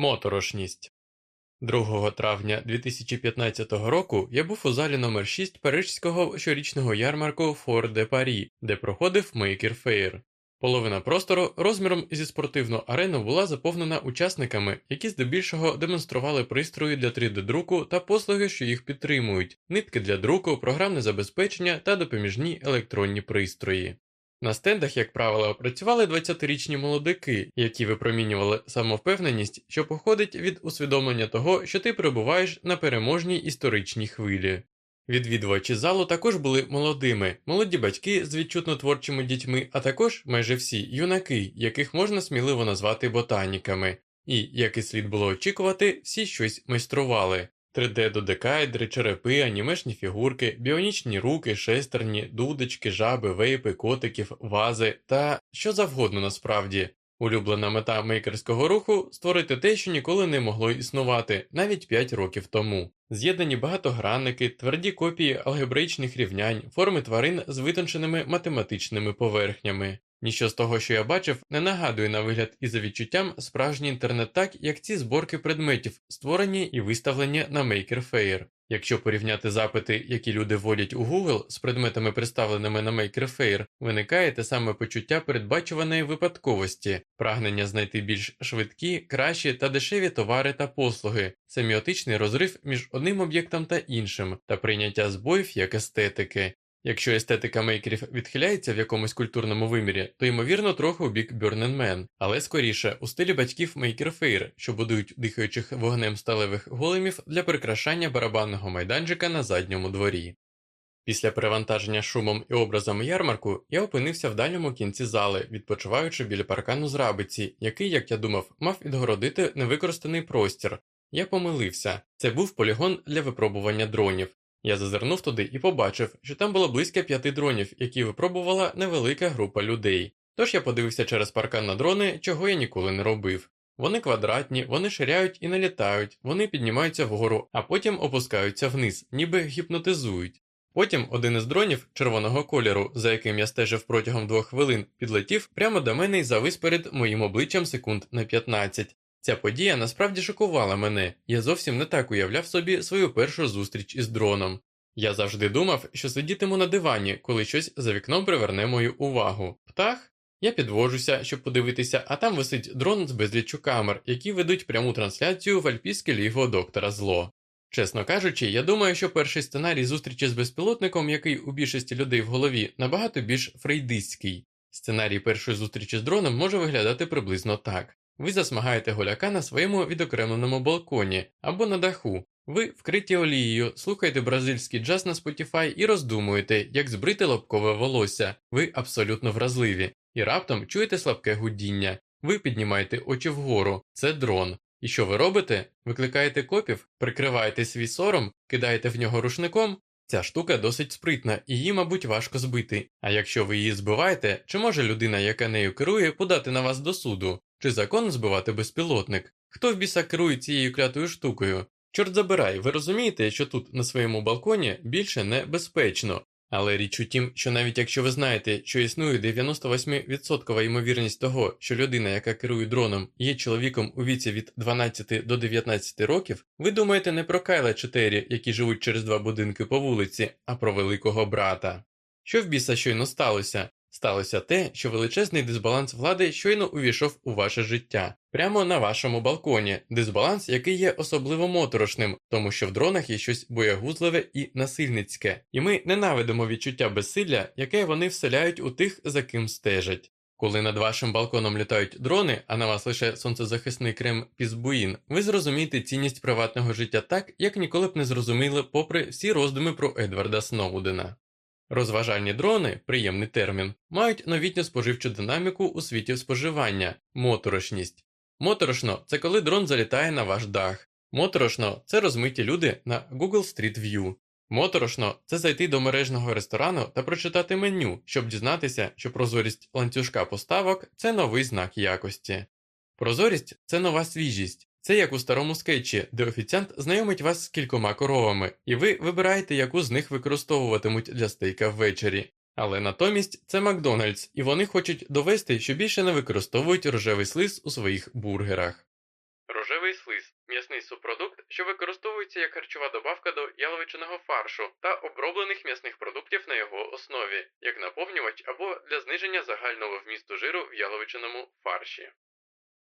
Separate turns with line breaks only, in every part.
Моторошність 2 травня 2015 року я був у залі номер 6 парижського щорічного ярмарку Фор де Парі, де проходив Fair. Половина простору розміром зі спортивну арену була заповнена учасниками, які здебільшого демонстрували пристрої для 3D-друку та послуги, що їх підтримують, нитки для друку, програмне забезпечення та допоміжні електронні пристрої. На стендах, як правило, працювали 20-річні молодики, які випромінювали самовпевненість, що походить від усвідомлення того, що ти перебуваєш на переможній історичній хвилі. Відвідувачі залу також були молодими, молоді батьки з відчутно творчими дітьми, а також майже всі юнаки, яких можна сміливо назвати ботаніками, і, як і слід було очікувати, всі щось майстрували. 3D-додекаедри, черепи, анімешні фігурки, біонічні руки, шестерні, дудочки, жаби, вейпи, котиків, вази та що завгодно насправді. Улюблена мета мейкерського руху створити те, що ніколи не могло існувати, навіть 5 років тому. З'єднані багатогранники, тверді копії алгебраїчних рівнянь, форми тварин з витонченими математичними поверхнями. Ніщо з того, що я бачив, не нагадує на вигляд і за відчуттям справжній інтернет так, як ці зборки предметів, створені і виставлені на Maker Fair. Якщо порівняти запити, які люди вводять у Google з предметами, представленими на Maker Fair, виникає те саме почуття передбачуваної випадковості, прагнення знайти більш швидкі, кращі та дешеві товари та послуги, семіотичний розрив між одним об'єктом та іншим, та прийняття збоїв як естетики. Якщо естетика мейкерів відхиляється в якомусь культурному вимірі, то ймовірно трохи у бік Burning Man, але скоріше у стилі батьків Fair, що будують дихаючих вогнем сталевих големів для прикрашання барабанного майданчика на задньому дворі. Після перевантаження шумом і образом ярмарку я опинився в дальньому кінці зали, відпочиваючи біля паркану з рабиці, який, як я думав, мав відгородити невикористаний простір. Я помилився це був полігон для випробування дронів. Я зазирнув туди і побачив, що там було близько п'яти дронів, які випробувала невелика група людей. Тож я подивився через паркан на дрони, чого я ніколи не робив. Вони квадратні, вони ширяють і налітають, вони піднімаються вгору, а потім опускаються вниз, ніби гіпнотизують. Потім один із дронів червоного кольору, за яким я стежив протягом двох хвилин, підлетів прямо до мене і завис перед моїм обличчям секунд на 15. Ця подія насправді шокувала мене, я зовсім не так уявляв собі свою першу зустріч із дроном. Я завжди думав, що сидітиму на дивані, коли щось за вікном приверне мою увагу. Птах? Я підвожуся, щоб подивитися, а там висить дрон з безліччю камер, які ведуть пряму трансляцію в альпійське ліго доктора Зло. Чесно кажучи, я думаю, що перший сценарій зустрічі з безпілотником, який у більшості людей в голові, набагато більш фрейдистський. Сценарій першої зустрічі з дроном може виглядати приблизно так. Ви засмагаєте голяка на своєму відокремленому балконі або на даху. Ви вкриті олією, слухаєте бразильський джаз на Spotify і роздумуєте, як збрити лобкове волосся. Ви абсолютно вразливі, і раптом чуєте слабке гудіння. Ви піднімаєте очі вгору, це дрон. І що ви робите? Викликаєте копів, прикриваєте свій сором, кидаєте в нього рушником. Ця штука досить спритна, і її, мабуть, важко збити. А якщо ви її збиваєте, чи може людина, яка нею керує, подати на вас до суду? Чи закон збивати безпілотник? Хто в біса керує цією клятою штукою? Чорт забирай, ви розумієте, що тут на своєму балконі більше не безпечно. Але річ у тім, що навіть якщо ви знаєте, що існує 98% ймовірність того, що людина, яка керує дроном, є чоловіком у віці від 12 до 19 років, ви думаєте не про Кайла чи які живуть через два будинки по вулиці, а про великого брата. Що в біса щойно сталося? Сталося те, що величезний дисбаланс влади щойно увійшов у ваше життя, прямо на вашому балконі, дисбаланс, який є особливо моторошним, тому що в дронах є щось боягузливе і насильницьке, і ми ненавидимо відчуття безсилля, яке вони вселяють у тих, за ким стежать. Коли над вашим балконом літають дрони, а на вас лише сонцезахисний крем Пізбуїн, ви зрозумієте цінність приватного життя так, як ніколи б не зрозуміли, попри всі роздуми про Едварда Сноудена. Розважальні дрони, приємний термін, мають новітню споживчу динаміку у світі споживання, моторошність. Моторошно це коли дрон залітає на ваш дах. Моторошно це розмиті люди на Google Street View. Моторошно це зайти до мережного ресторану та прочитати меню, щоб дізнатися, що прозорість ланцюжка поставок це новий знак якості. Прозорість це нова свіжість, це як у старому скетчі, де офіціант знайомить вас з кількома коровами, і ви вибираєте, яку з них використовуватимуть для стейка ввечері. Але натомість це Макдональдс, і вони хочуть довести, що більше не використовують рожевий слиз у своїх бургерах. Рожевий слиз м'ясний субпродукт, що використовується як харчова добавка до яловичиного фаршу та оброблених м'ясних продуктів на його основі, як наповнювач або для зниження загального вмісту жиру в яловичиному фарші.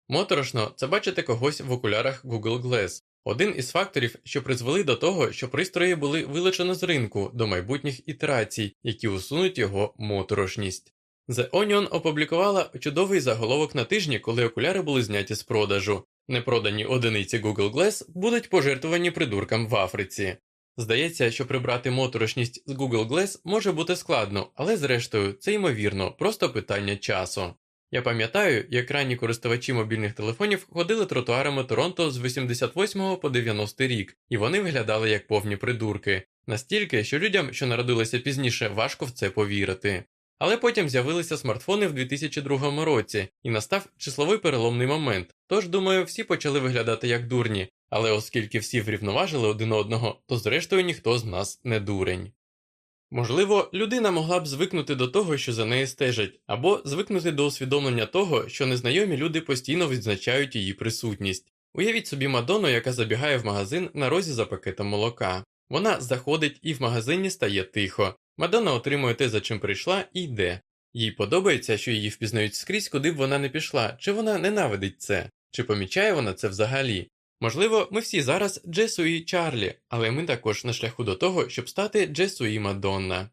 Моторошно це бачити когось в окулярах Google Glass. Один із факторів, що призвели до того, що пристрої були вилучено з ринку до майбутніх ітерацій, які усунуть його моторошність. The Onion опублікувала чудовий заголовок на тижні, коли окуляри були зняті з продажу. Непродані одиниці Google Glass будуть пожертвовані придуркам в Африці. Здається, що прибрати моторошність з Google Glass може бути складно, але зрештою це ймовірно, просто питання часу. Я пам'ятаю, як ранні користувачі мобільних телефонів ходили тротуарами Торонто з 88 по 90 рік, і вони виглядали як повні придурки, настільки, що людям, що народилися пізніше, важко в це повірити. Але потім з'явилися смартфони в 2002 році, і настав числовий переломний момент. Тож, думаю, всі почали виглядати як дурні, але оскільки всі врівноважили один одного, то зрештою ніхто з нас не дурень. Можливо, людина могла б звикнути до того, що за нею стежать, або звикнути до усвідомлення того, що незнайомі люди постійно відзначають її присутність. Уявіть собі Мадонну, яка забігає в магазин на розі за пакетом молока. Вона заходить і в магазині стає тихо. Мадонна отримує те, за чим прийшла, і йде. Їй подобається, що її впізнають скрізь, куди б вона не пішла, чи вона ненавидить це, чи помічає вона це взагалі. Можливо, ми всі зараз Джесу і Чарлі, але ми також на шляху до того, щоб стати Джесу і Мадонна.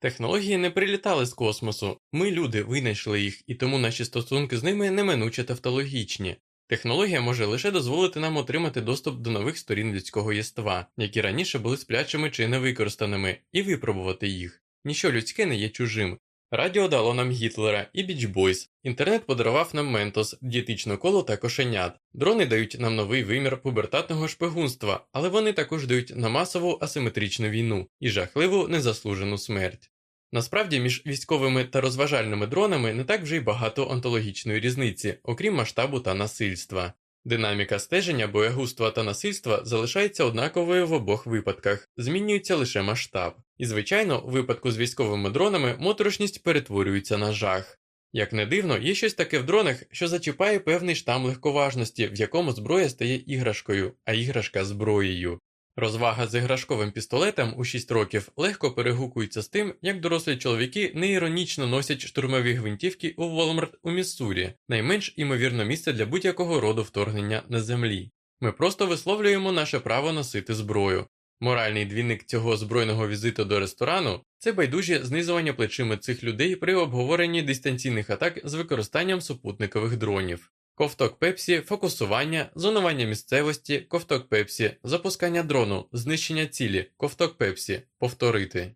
Технології не прилітали з космосу, ми, люди, винайшли їх, і тому наші стосунки з ними неминуче тавтологічні. Технологія може лише дозволити нам отримати доступ до нових сторін людського єства, які раніше були сплячими чи невикористаними, і випробувати їх. Ніщо людське не є чужим, Радіо дало нам Гітлера і Біч Бойс. Інтернет подарував нам Ментос, дієтичну коло та кошенят. Дрони дають нам новий вимір пубертатного шпигунства, але вони також дають на масову асиметричну війну і жахливу незаслужену смерть. Насправді, між військовими та розважальними дронами не так вже й багато онтологічної різниці, окрім масштабу та насильства. Динаміка стеження, боягузтва та насильства залишається однаковою в обох випадках, змінюється лише масштаб. І, звичайно, у випадку з військовими дронами моторошність перетворюється на жах. Як не дивно, є щось таке в дронах, що зачіпає певний штам легковажності, в якому зброя стає іграшкою, а іграшка зброєю. Розвага з іграшковим пістолетом у 6 років легко перегукується з тим, як дорослі чоловіки неіронічно носять штурмові гвинтівки у Волмарт у Міссурі, найменш імовірне місце для будь-якого роду вторгнення на землі. Ми просто висловлюємо наше право носити зброю. Моральний двійник цього збройного візиту до ресторану це байдужі знизування плечима цих людей при обговоренні дистанційних атак з використанням супутникових дронів. Ковток пепсі, фокусування, зонування місцевості, ковток пепсі, запускання дрону, знищення цілі, ковток пепсі, повторити.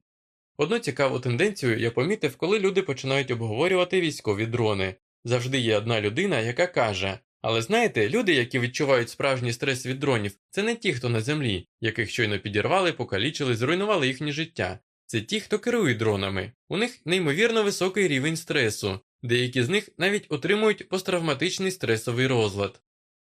Одну цікаву тенденцію я помітив, коли люди починають обговорювати військові дрони. Завжди є одна людина, яка каже: але знаєте, люди, які відчувають справжній стрес від дронів, це не ті, хто на землі, яких щойно підірвали, покалічили, зруйнували їхнє життя. Це ті, хто керує дронами. У них неймовірно високий рівень стресу, деякі з них навіть отримують посттравматичний стресовий розлад.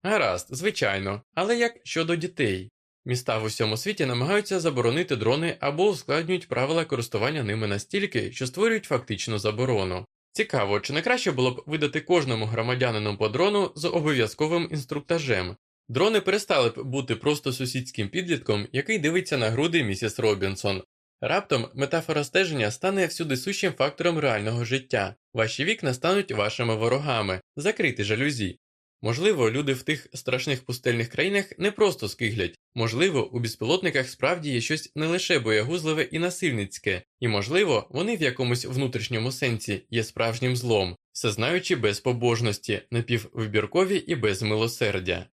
Гаразд, звичайно, але як щодо дітей? Міста в усьому світі намагаються заборонити дрони або ускладнюють правила користування ними настільки, що створюють фактичну заборону. Цікаво, чи не краще було б видати кожному громадянину по дрону з обов'язковим інструктажем. Дрони перестали б бути просто сусідським підлітком, який дивиться на груди місіс Робінсон, Раптом метафора стеження стане всюди сущим фактором реального життя. Ваші вікна стануть вашими ворогами, закрити жалюзі. Можливо, люди в тих страшних пустельних країнах не просто скиглять, можливо, у безпілотниках справді є щось не лише боягузливе і насильницьке, і, можливо, вони в якомусь внутрішньому сенсі є справжнім злом, всезнаючи без побожності, напіввибіркові і без милосердя.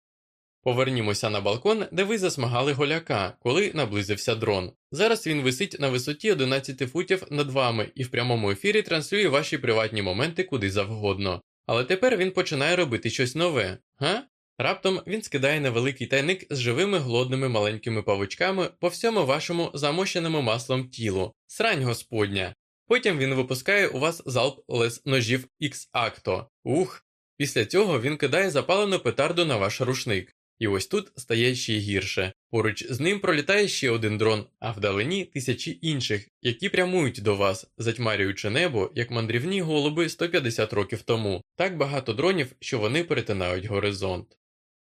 Повернімося на балкон, де ви засмагали голяка, коли наблизився дрон. Зараз він висить на висоті 11 футів над вами і в прямому ефірі транслює ваші приватні моменти куди завгодно. Але тепер він починає робити щось нове, га? Раптом він скидає невеликий тайник з живими голодними маленькими павучками по всьому вашому замощеному маслом тілу, срань господня. Потім він випускає у вас залп лес ножів X-Acto. Ух! Після цього він кидає запалену петарду на ваш рушник. І ось тут стає ще гірше. Поруч з ним пролітає ще один дрон, а вдалині тисячі інших, які прямують до вас, затьмарюючи небо, як мандрівні голуби 150 років тому. Так багато дронів, що вони перетинають горизонт.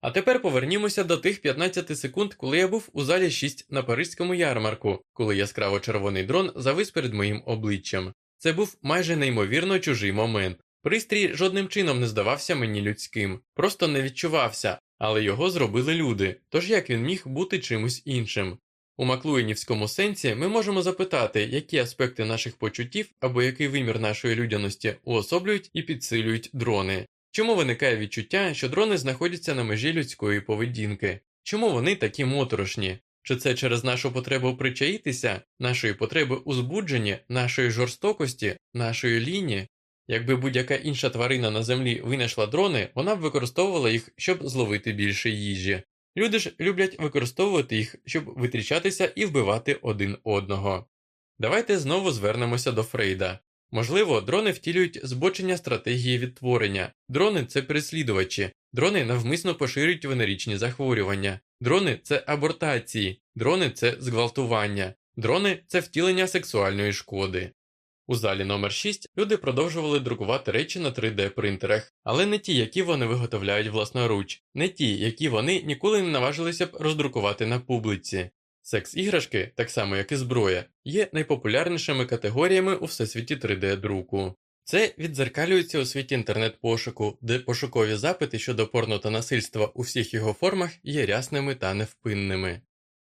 А тепер повернімося до тих 15 секунд, коли я був у залі 6 на паризькому ярмарку, коли яскраво червоний дрон завис перед моїм обличчям. Це був майже неймовірно чужий момент. Пристрій жодним чином не здавався мені людським, просто не відчувався, але його зробили люди, тож як він міг бути чимось іншим. У Маклуїнівському сенсі ми можемо запитати, які аспекти наших почуттів або який вимір нашої людяності уособлюють і підсилюють дрони. Чому виникає відчуття, що дрони знаходяться на межі людської поведінки? Чому вони такі моторошні? Чи це через нашу потребу причаїтися, нашої потреби у збудженні, нашої жорстокості, нашої лінії? Якби будь-яка інша тварина на землі винайшла дрони, вона б використовувала їх, щоб зловити більше їжі. Люди ж люблять використовувати їх, щоб витрічатися і вбивати один одного. Давайте знову звернемося до Фрейда. Можливо, дрони втілюють збочення стратегії відтворення, дрони це переслідувачі, дрони навмисно поширюють венерічні захворювання, дрони це абортації, дрони це зґвалтування, дрони це втілення сексуальної шкоди. У залі номер 6 люди продовжували друкувати речі на 3D принтерах, але не ті, які вони виготовляють власноруч, не ті, які вони ніколи не наважилися б роздрукувати на публіці. Секс-іграшки, так само як і зброя, є найпопулярнішими категоріями у всесвіті 3D-друку. Це відзеркалюється у світі інтернет-пошуку, де пошукові запити щодо порно та насильства у всіх його формах є рясними та невпинними.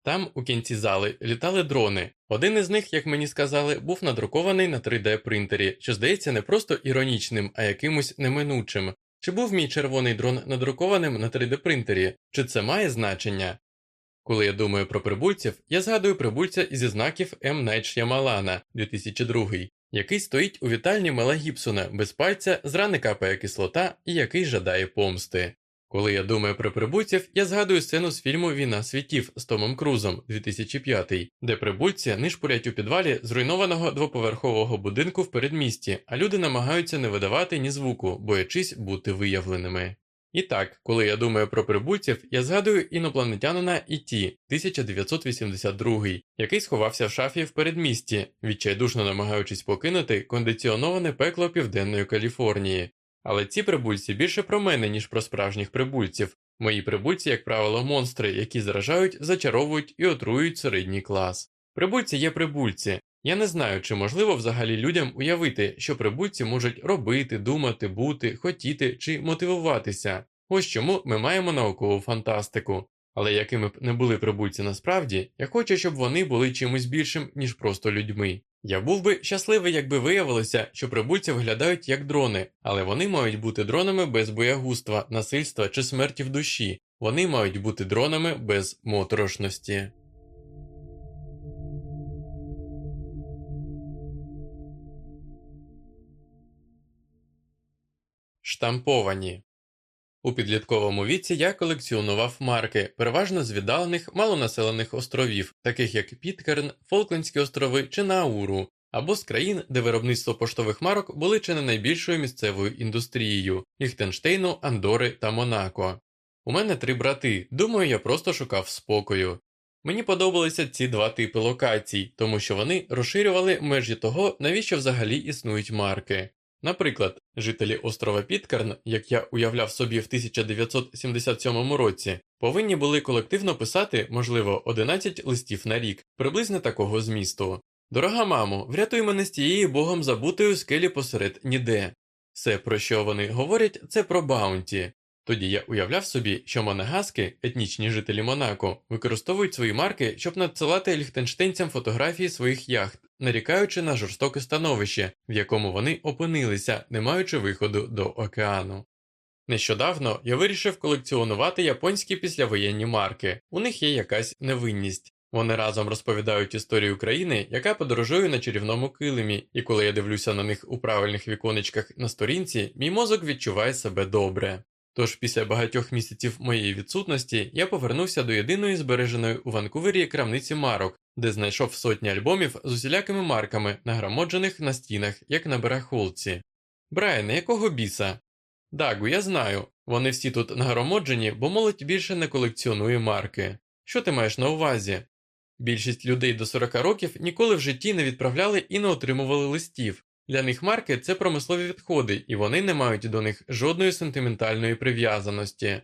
Там, у кінці зали, літали дрони. Один із них, як мені сказали, був надрукований на 3D принтері, що здається не просто іронічним, а якимось неминучим. Чи був мій червоний дрон надрукованим на 3D принтері, чи це має значення? Коли я думаю про прибульців, я згадую прибульця зі знаків М. Найт Ш'ямалана 2002, який стоїть у вітальні Мела Гібсона без пальця, з рани капає кислота і який жадає помсти. Коли я думаю про прибульців, я згадую сцену з фільму Війна світів з Томом Крузом 2005, де прибульці нишпурять у підвалі зруйнованого двоповерхового будинку в передмісті, а люди намагаються не видавати ні звуку, боячись бути виявленими. І так, коли я думаю про прибульців, я згадую інопланетянина Іті 1982, який сховався в шафі в передмісті, відчайдушно намагаючись покинути кондиціоноване пекло Південної Каліфорнії. Але ці прибульці більше про мене, ніж про справжніх прибульців. Мої прибульці, як правило, монстри, які заражають, зачаровують і отруюють середній клас. Прибульці є прибульці. Я не знаю, чи можливо взагалі людям уявити, що прибульці можуть робити, думати, бути, хотіти чи мотивуватися. Ось чому ми маємо наукову фантастику. Але якими б не були прибульці насправді, я хочу, щоб вони були чимось більшим, ніж просто людьми. Я був би щасливий, якби виявилося, що прибульці виглядають як дрони, але вони мають бути дронами без боягузтва, насильства чи смерті в душі. Вони мають бути дронами без моторошності. Штамповані у підлітковому віці я колекціонував марки, переважно з віддалених малонаселених островів, таких як Піткерн, Фолклендські острови чи Науру, або з країн, де виробництво поштових марок були чи не найбільшою місцевою індустрією Ліхтенштейну, Андори та Монако. У мене три брати, думаю, я просто шукав спокою. Мені подобалися ці два типи локацій, тому що вони розширювали межі того, навіщо взагалі існують марки. Наприклад, жителі острова Піткарн, як я уявляв собі в 1977 році, повинні були колективно писати, можливо, 11 листів на рік, приблизно такого змісту. Дорога мамо, врятуй мене з тієї богом забутої скелі посеред ніде. Все, про що вони говорять, це про баунті. Тоді я уявляв собі, що монегаски, етнічні жителі Монако, використовують свої марки, щоб надсилати ліхтенштейнцям фотографії своїх яхт, нарікаючи на жорстоке становище, в якому вони опинилися, не маючи виходу до океану. Нещодавно я вирішив колекціонувати японські післявоєнні марки, у них є якась невинність. Вони разом розповідають історію країни, яка подорожує на чарівному килимі, і коли я дивлюся на них у правильних віконечках на сторінці, мій мозок відчуває себе добре. Тож після багатьох місяців моєї відсутності я повернувся до єдиної збереженої у Ванкувері крамниці марок, де знайшов сотні альбомів з усілякими марками, нагромоджених на стінах, як на барахолці. Брайане, якого біса? Дагу, я знаю. Вони всі тут нагромоджені, бо молодь більше не колекціонує марки. Що ти маєш на увазі? Більшість людей до 40 років ніколи в житті не відправляли і не отримували листів. Для них марки це промислові відходи, і вони не мають до них жодної сентиментальної прив'язаності.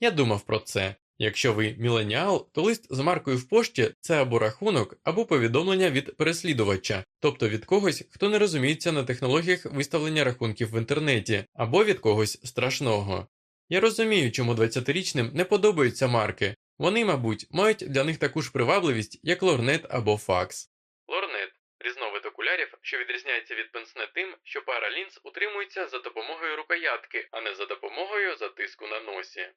Я думав про це. Якщо ви міленіал, то лист з маркою в пошті це або рахунок, або повідомлення від переслідувача, тобто від когось, хто не розуміється на технологіях виставлення рахунків в інтернеті, або від когось страшного. Я розумію, чому 20-річним не подобаються марки. Вони, мабуть, мають для них таку ж привабливість, як лорнет або факс. Лорнет різновид окулярів, що відрізняється від пенсне тим, що пара лінз утримується за допомогою рукоятки, а не за допомогою затиску на носі.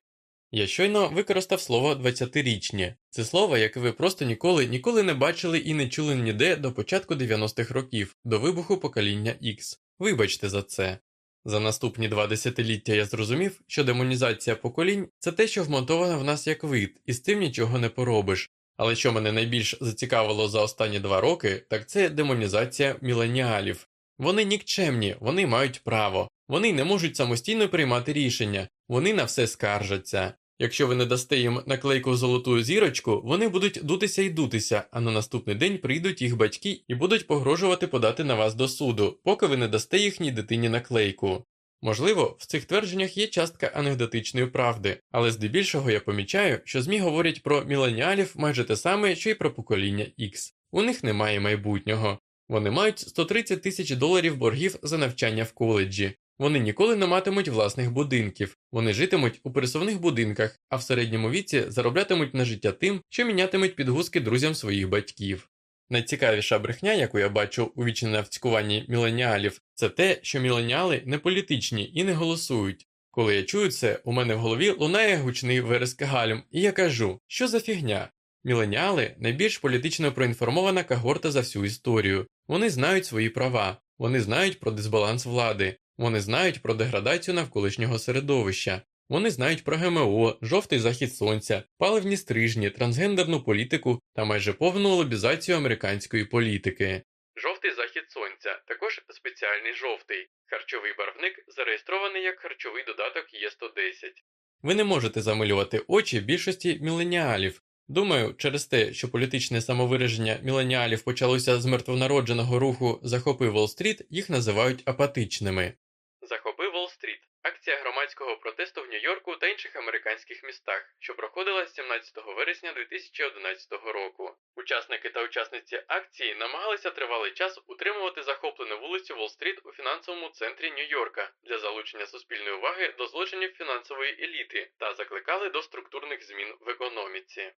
Я щойно використав слово 20-річні. Це слово, яке ви просто ніколи ніколи не бачили і не чули ніде до початку 90-х років, до вибуху покоління X. Вибачте за це. За наступні два десятиліття я зрозумів, що демонізація поколінь це те, що вмонтовано в нас як вид, і з цим нічого не поробиш. Але що мене найбільш зацікавило за останні два роки, так це демонізація міленіалів. Вони нікчемні, вони мають право, вони не можуть самостійно приймати рішення, вони на все скаржаться. Якщо ви не дасте їм наклейку золоту зірочку, вони будуть дутися і дутися, а на наступний день прийдуть їх батьки і будуть погрожувати подати на вас до суду, поки ви не дасте їхній дитині наклейку. Можливо, в цих твердженнях є частка анекдотичної правди, але здебільшого я помічаю, що ЗМІ говорять про міленіалів майже те саме, що й про покоління X. У них немає майбутнього. Вони мають 130 тисяч доларів боргів за навчання в коледжі. Вони ніколи не матимуть власних будинків, вони житимуть у пересувних будинках, а в середньому віці зароблятимуть на життя тим, що мінятимуть підгузки друзям своїх батьків. Найцікавіша брехня, яку я бачу у вічному вцькуванні міленіалів, це те, що міленіали не політичні і не голосують. Коли я чую це, у мене в голові лунає гучний вереск гальм, і я кажу, що за фігня? Міленіали найбільш політично проінформована когорта за всю історію. Вони знають свої права, вони знають про дисбаланс влади, вони знають про деградацію навколишнього середовища, вони знають про ГМО, жовтий захід сонця, паливні стрижні, трансгендерну політику та майже повну лобізацію американської політики. Жовтий захід сонця також спеціальний жовтий, харчовий барвник, зареєстрований як харчовий додаток Є110. Ви не можете замилювати очі більшості міленіалів. Думаю, через те, що політичне самовираження міленіалів почалося з мертвонародженого руху Захопи Уолл-стріт, їх називають апатичними. Уолл-стріт акція громадського протесту в Нью-Йорку та інших американських містах, що проходила з 17 вересня 2011 року. Учасники та учасниці акції намагалися тривалий час утримувати захоплену вулицю Уолл-стріт у фінансовому центрі Нью-Йорка для залучення суспільної уваги до злочинів фінансової еліти та закликали до структурних змін в економіці.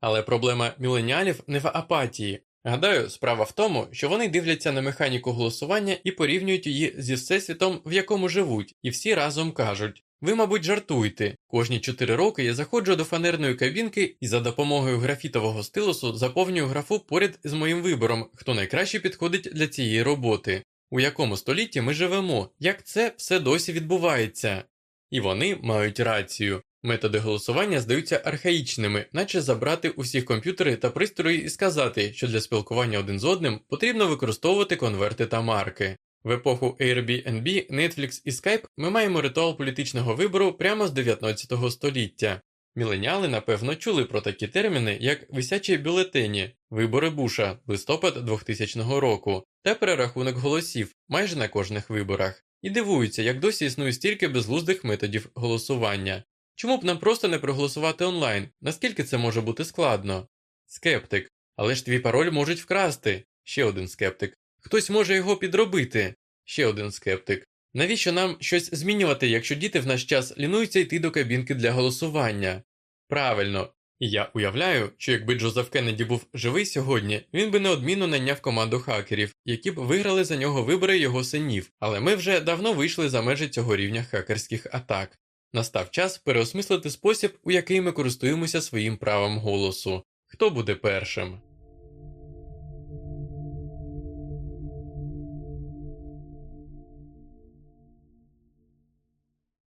Але проблема міленіалів не в апатії. Гадаю, справа в тому, що вони дивляться на механіку голосування і порівнюють її зі всесвітом, в якому живуть, і всі разом кажуть: ви, мабуть, жартуєте. Кожні 4 роки я заходжу до фанерної кабінки і за допомогою графітового стилусу заповнюю графу поряд з моїм вибором, хто найкраще підходить для цієї роботи, у якому столітті ми живемо, як це все досі відбувається. І вони мають рацію. Методи голосування здаються архаїчними, наче забрати усі комп'ютери та пристрої і сказати, що для спілкування один з одним потрібно використовувати конверти та марки. В епоху Airbnb, Netflix і Skype ми маємо ритуал політичного вибору прямо з 19 століття. Міленіали, напевно, чули про такі терміни, як висячі бюлетені, вибори Буша, листопад 2000 року, та перерахунок голосів майже на кожних виборах, і дивуються, як досі існує стільки безглуздих методів голосування. Чому б нам просто не проголосувати онлайн? Наскільки це може бути складно? Скептик. Але ж твій пароль можуть вкрасти. Ще один скептик. Хтось може його підробити. Ще один скептик. Навіщо нам щось змінювати, якщо діти в наш час лінуються йти до кабінки для голосування? Правильно. І я уявляю, що якби Джозеф Кеннеді був живий сьогодні, він би неодмінно найняв команду хакерів, які б виграли за нього вибори його синів, але ми вже давно вийшли за межі цього рівня хакерських атак. Настав час переосмислити спосіб, у який ми користуємося своїм правом голосу. Хто буде першим?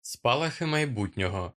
Спалахи майбутнього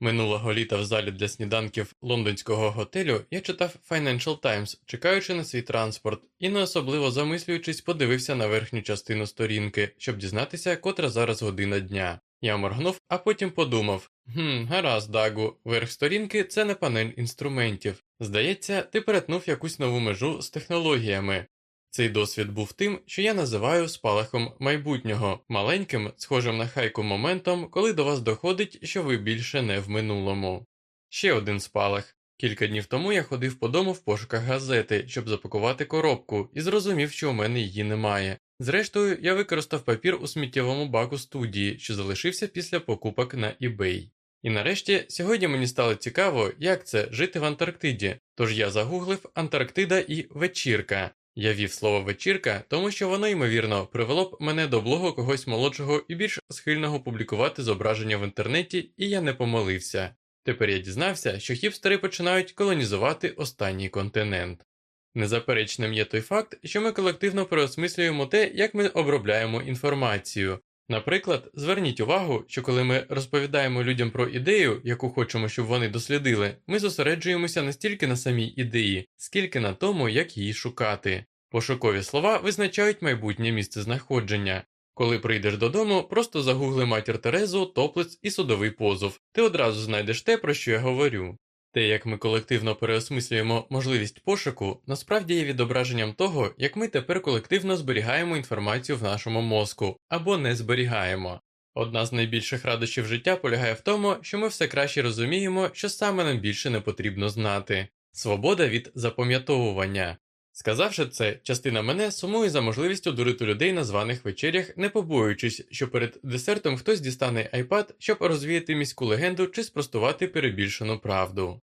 минулого літа в залі для сніданків лондонського готелю я читав Financial Times, чекаючи на свій транспорт, і не особливо замислюючись, подивився на верхню частину сторінки, щоб дізнатися, котра зараз година дня. Я моргнув, а потім подумав «Хм, гаразд, Дагу, верх сторінки це не панель інструментів. Здається, ти перетнув якусь нову межу з технологіями. Цей досвід був тим, що я називаю спалахом майбутнього, маленьким, схожим на хайку моментом, коли до вас доходить, що ви більше не в минулому. Ще один спалах. Кілька днів тому я ходив по дому в пошуках газети, щоб запакувати коробку, і зрозумів, що у мене її немає. Зрештою, я використав папір у сміттєвому баку студії, що залишився після покупок на eBay. І нарешті сьогодні мені стало цікаво, як це жити в Антарктиді, тож я загуглив Антарктида і вечірка. Я вів слово вечірка, тому що воно, ймовірно, привело б мене до блогу когось молодшого і більш схильного публікувати зображення в інтернеті, і я не помилився. Тепер я дізнався, що хіпстери починають колонізувати останній континент. Незаперечним є той факт, що ми колективно переосмислюємо те, як ми обробляємо інформацію. Наприклад, зверніть увагу, що коли ми розповідаємо людям про ідею, яку хочемо, щоб вони дослідили, ми зосереджуємося не стільки на самій ідеї, скільки на тому, як її шукати. Пошукові слова визначають майбутнє місце знаходження. Коли прийдеш додому, просто загугли матір Терезу, топлиць і судовий позов. Ти одразу знайдеш те, про що я говорю. Те, як ми колективно переосмислюємо можливість пошуку, насправді є відображенням того, як ми тепер колективно зберігаємо інформацію в нашому мозку або не зберігаємо. Одна з найбільших радощів життя полягає в тому, що ми все краще розуміємо, що саме нам більше не потрібно знати свобода від запам'ятовування. Сказавши це, частина мене сумує за можливістю дурити людей на званих вечерях, не побоюючись, що перед десертом хтось дістане iPad, щоб розвіяти міську легенду чи спростувати перебільшену правду.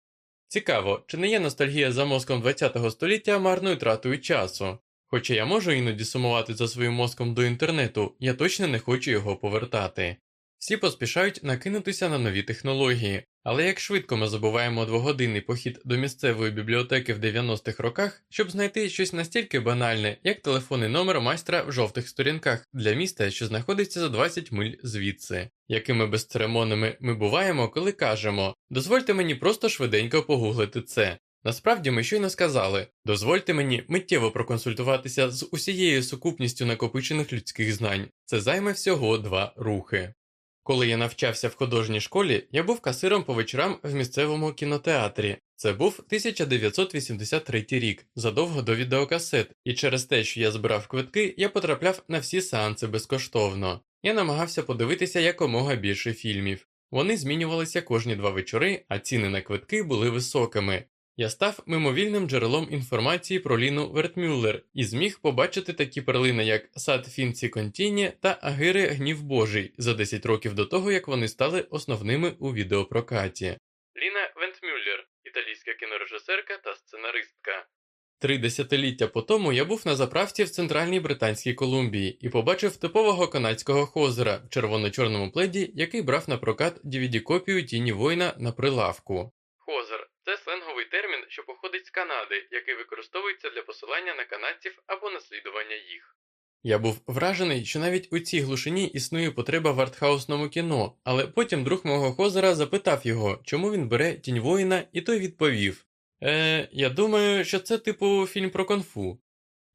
Цікаво, чи не є ностальгія за мозком ХХ століття марною тратою часу? Хоча я можу іноді сумувати за своїм мозком до інтернету, я точно не хочу його повертати. Всі поспішають накинутися на нові технології, але як швидко ми забуваємо двогодинний похід до місцевої бібліотеки в 90-х роках, щоб знайти щось настільки банальне, як телефонний номер майстра в жовтих сторінках для міста, що знаходиться за 20 миль звідси, якими безцеремонними ми буваємо, коли кажемо дозвольте мені просто швиденько погуглити це. Насправді ми щойно сказали дозвольте мені миттєво проконсультуватися з усією сукупністю накопичених людських знань, це займе всього два рухи. Коли я навчався в художній школі, я був касиром по вечорам в місцевому кінотеатрі. Це був 1983 рік, задовго до відеокасет, і через те, що я збирав квитки, я потрапляв на всі сеанси безкоштовно. Я намагався подивитися якомога більше фільмів. Вони змінювалися кожні два вечори, а ціни на квитки були високими. Я став мимовільним джерелом інформації про Ліну Вертмюллер і зміг побачити такі перлини, як Сад Фінці Контіні та Агири Гнів Божий за 10 років до того, як вони стали основними у відеопрокаті. Ліна Вентмюллер, італійська кінорежисерка та сценаристка. Три десятиліття по тому я був на заправці в центральній Британській Колумбії і побачив типового канадського хозера в червоно-чорному пледі, який брав на прокат dvd копію тіні воїна на прилавку. Хозер це що походить з Канади, який використовується для посилання на канадців або наслідування їх. Я був вражений, що навіть у цій глушині існує потреба в артхаусному кіно, але потім друг мого хозера запитав його, чому він бере тінь воїна, і той відповів: Е, я думаю, що це типу фільм про конфу.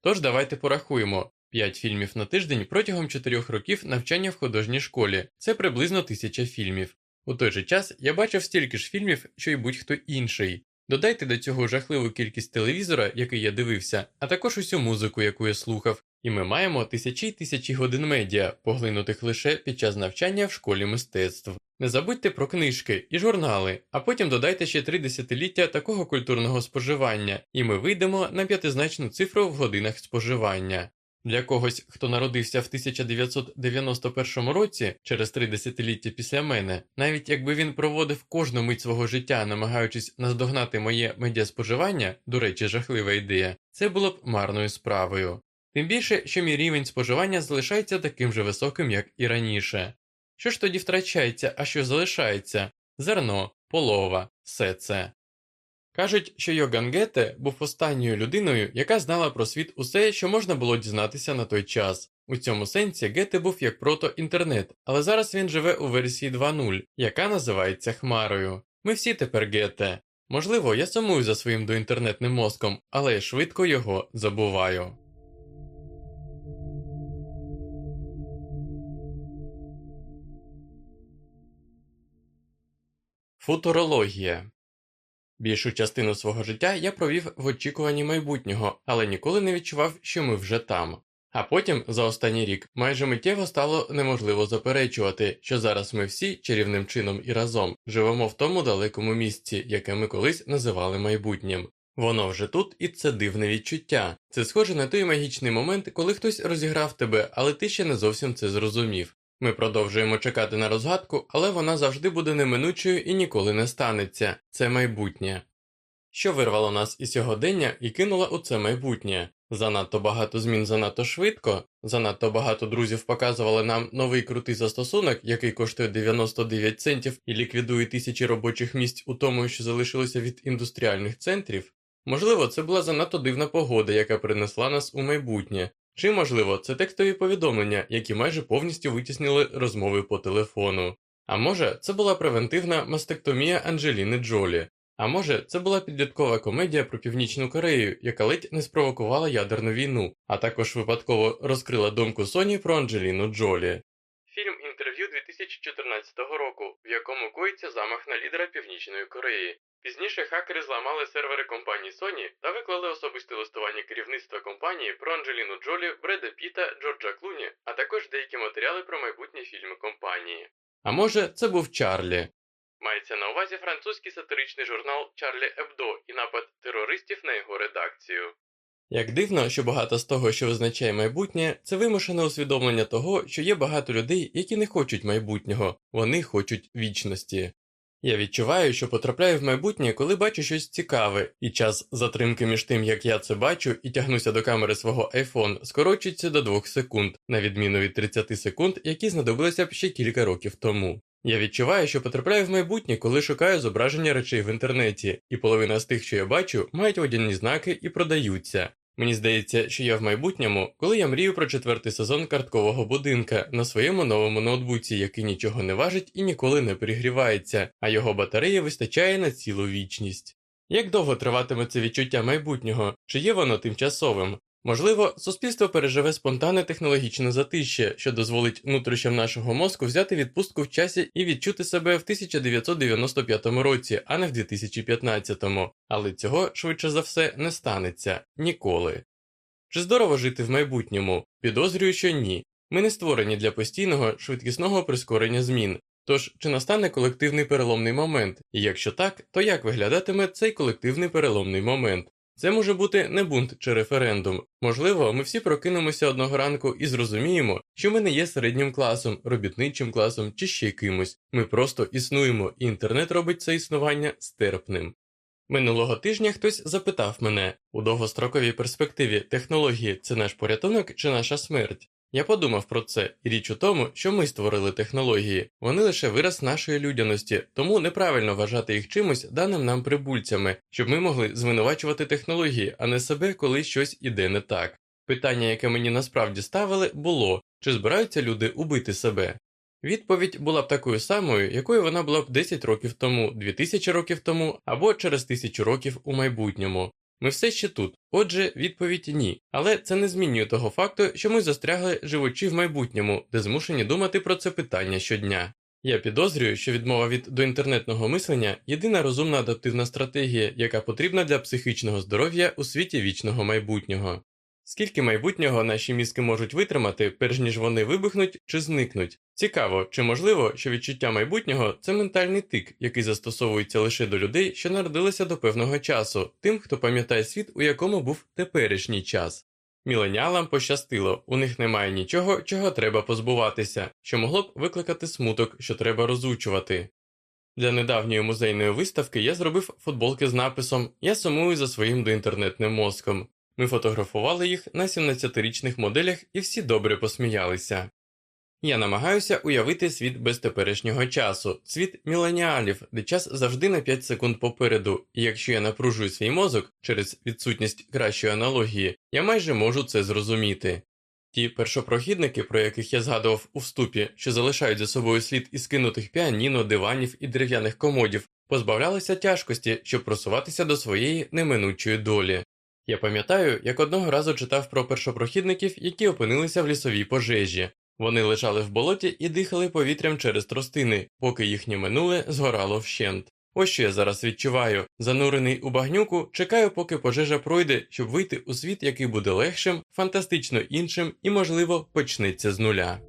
Тож давайте порахуємо. 5 фільмів на тиждень протягом 4 років навчання в художній школі це приблизно тисяча фільмів. У той же час я бачив стільки ж фільмів, що й будь-хто інший. Додайте до цього жахливу кількість телевізора, який я дивився, а також усю музику, яку я слухав, і ми маємо тисячі й тисячі годин медіа, поглинутих лише під час навчання в школі мистецтв. Не забудьте про книжки і журнали, а потім додайте ще три десятиліття такого культурного споживання, і ми вийдемо на п'ятизначну цифру в годинах споживання. Для когось, хто народився в 1991 році, через три десятиліття після мене, навіть якби він проводив кожну мить свого життя, намагаючись наздогнати моє медіаспоживання, до речі, жахлива ідея, це було б марною справою. Тим більше, що мій рівень споживання залишається таким же високим, як і раніше. Що ж тоді втрачається, а що залишається? Зерно, полова, все це. Кажуть, що Йоган Гете був останньою людиною, яка знала про світ усе, що можна було дізнатися на той час. У цьому сенсі Гете був як прото-інтернет, але зараз він живе у версії 2.0, яка називається Хмарою. Ми всі тепер Гете. Можливо, я сумую за своїм доінтернетним мозком, але я швидко його забуваю. Футурологія Більшу частину свого життя я провів в очікуванні майбутнього, але ніколи не відчував, що ми вже там. А потім, за останній рік, майже миттєво стало неможливо заперечувати, що зараз ми всі чарівним чином і разом живемо в тому далекому місці, яке ми колись називали майбутнім. Воно вже тут, і це дивне відчуття. Це схоже на той магічний момент, коли хтось розіграв тебе, але ти ще не зовсім це зрозумів. Ми продовжуємо чекати на розгадку, але вона завжди буде неминучою і ніколи не станеться це майбутнє. Що вирвало нас із сьогодення і кинуло у це майбутнє. Занадто багато змін занадто швидко, занадто багато друзів показували нам новий крутий застосунок, який коштує 99 центів і ліквідує тисячі робочих місць у тому, що залишилося від індустріальних центрів. Можливо, це була занадто дивна погода, яка принесла нас у майбутнє, чи, можливо, це текстові повідомлення, які майже повністю витіснили розмови по телефону. А може, це була превентивна мастектомія Анджеліни Джолі, а може, це була підліткова комедія про Північну Корею, яка ледь не спровокувала ядерну війну, а також випадково розкрила думку Соні про Анджеліну Джолі. Фільм інтерв'ю 2014 року, в якому коїться замах на лідера Північної Кореї. Пізніше хакери зламали сервери компанії Sony та виклали особисте листування керівництва компанії про Анджеліну Джолі, Бреда Піта, Джорджа Клуні, а також деякі матеріали про майбутні фільми компанії. А може, це був Чарлі. Мається на увазі французький сатиричний журнал Чарлі Ебдо і напад терористів на його редакцію. Як дивно, що багато з того, що визначає майбутнє, це вимушене усвідомлення того, що є багато людей, які не хочуть майбутнього, вони хочуть вічності. Я відчуваю, що потрапляю в майбутнє, коли бачу щось цікаве, і час затримки між тим, як я це бачу, і тягнуся до камери свого iPhone, скорочується до 2 секунд, на відміну від 30 секунд, які знадобилися б ще кілька років тому. Я відчуваю, що потрапляю в майбутнє, коли шукаю зображення речей в інтернеті, і половина з тих, що я бачу, мають водяні знаки і продаються. Мені здається, що я в майбутньому, коли я мрію про четвертий сезон карткового будинка на своєму новому ноутбуці, який нічого не важить і ніколи не перегрівається, а його батареї вистачає на цілу вічність. Як довго триватиме це відчуття майбутнього, чи є воно тимчасовим? Можливо, суспільство переживе спонтанне технологічне затище, що дозволить внутрішням нашого мозку взяти відпустку в часі і відчути себе в 1995 році, а не в 2015, але цього швидше за все не станеться ніколи. Чи здорово жити в майбутньому? Підозрюю, що ні. Ми не створені для постійного швидкісного прискорення змін. Тож чи настане колективний переломний момент, і якщо так, то як виглядатиме цей колективний переломний момент? Це може бути не бунт чи референдум. Можливо, ми всі прокинемося одного ранку і зрозуміємо, що ми не є середнім класом, робітничим класом чи ще кимось. Ми просто існуємо, і інтернет робить це існування стерпним. Минулого тижня хтось запитав мене у довгостроковій перспективі технології це наш порятунок чи наша смерть. Я подумав про це, і річ у тому, що ми створили технології, вони лише вираз нашої людяності, тому неправильно вважати їх чимось даним нам прибульцями, щоб ми могли звинувачувати технології, а не себе, коли щось іде не так. Питання, яке мені насправді ставили, було чи збираються люди убити себе. Відповідь була б такою самою, якою вона була б 10 років тому, 2000 років тому або через тисячу років у майбутньому. Ми все ще тут, отже, відповідь ні. Але це не змінює того факту, що ми застрягли живучи в майбутньому, де змушені думати про це питання щодня. Я підозрюю, що відмова від доінтернетного мислення єдина розумна адаптивна стратегія, яка потрібна для психічного здоров'я у світі вічного майбутнього. Скільки майбутнього наші мізки можуть витримати, перш ніж вони вибухнуть чи зникнуть? Цікаво, чи можливо, що відчуття майбутнього це ментальний тик, який застосовується лише до людей, що народилися до певного часу, тим, хто пам'ятає світ, у якому був теперішній час. Міленіалам пощастило, у них немає нічого, чого треба позбуватися, що могло б викликати смуток, що треба розучувати. Для недавньої музейної виставки я зробив футболки з написом Я сумую за своїм доінтернетним мозком. Ми фотографували їх на 17-річних моделях і всі добре посміялися. Я намагаюся уявити світ без теперішнього часу, світ міленіалів, де час завжди на 5 секунд попереду, і якщо я напружую свій мозок через відсутність кращої аналогії, я майже можу це зрозуміти. Ті першопрохідники, про яких я згадував у вступі, що залишають за собою слід із кинутих піаніно, диванів і дерев'яних комодів, позбавлялися тяжкості, щоб просуватися до своєї неминучої долі. Я пам'ятаю, як одного разу читав про першопрохідників, які опинилися в лісовій пожежі. Вони лежали в болоті і дихали повітрям через тростини, поки їхнє минуле згорало вщент. Ось що я зараз відчуваю. Занурений у багнюку, чекаю, поки пожежа пройде, щоб вийти у світ, який буде легшим, фантастично іншим і, можливо, почнеться з нуля.